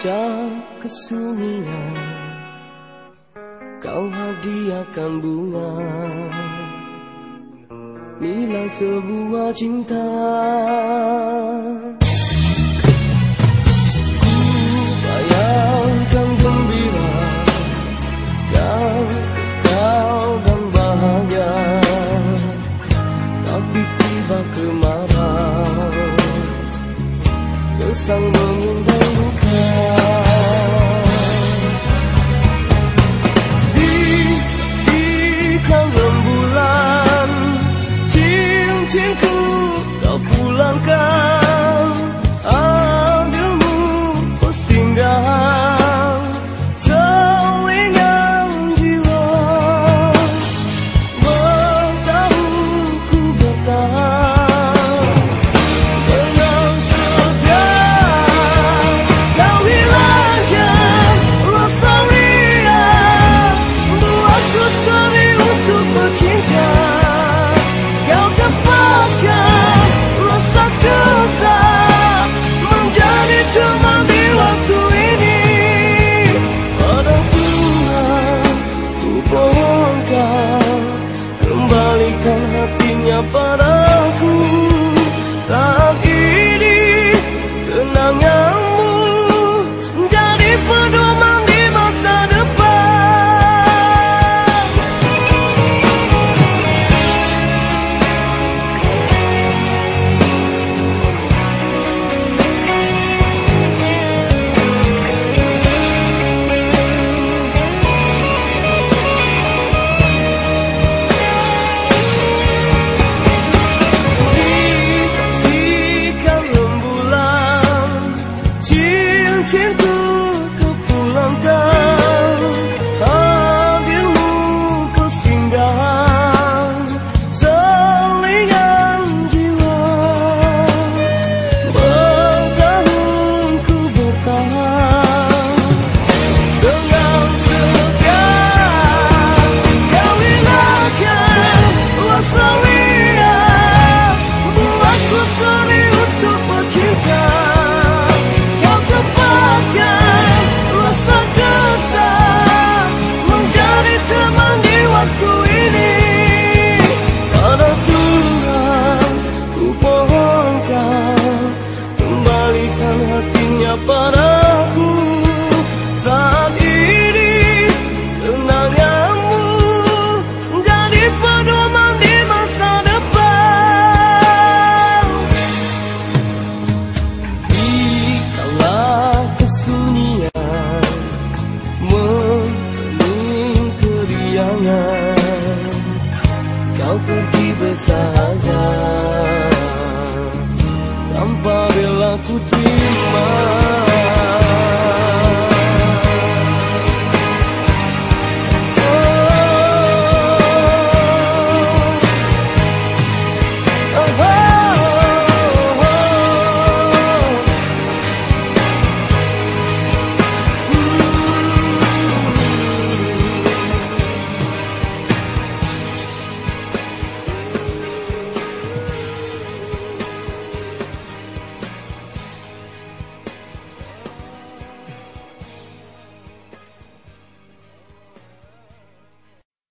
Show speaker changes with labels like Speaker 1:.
Speaker 1: Memecah kesunyian Kau hadiahkan bunga Inilah sebuah cinta 就算陌路的路。Keriangan kau pergi bersahaja. Tanpa bela ku terima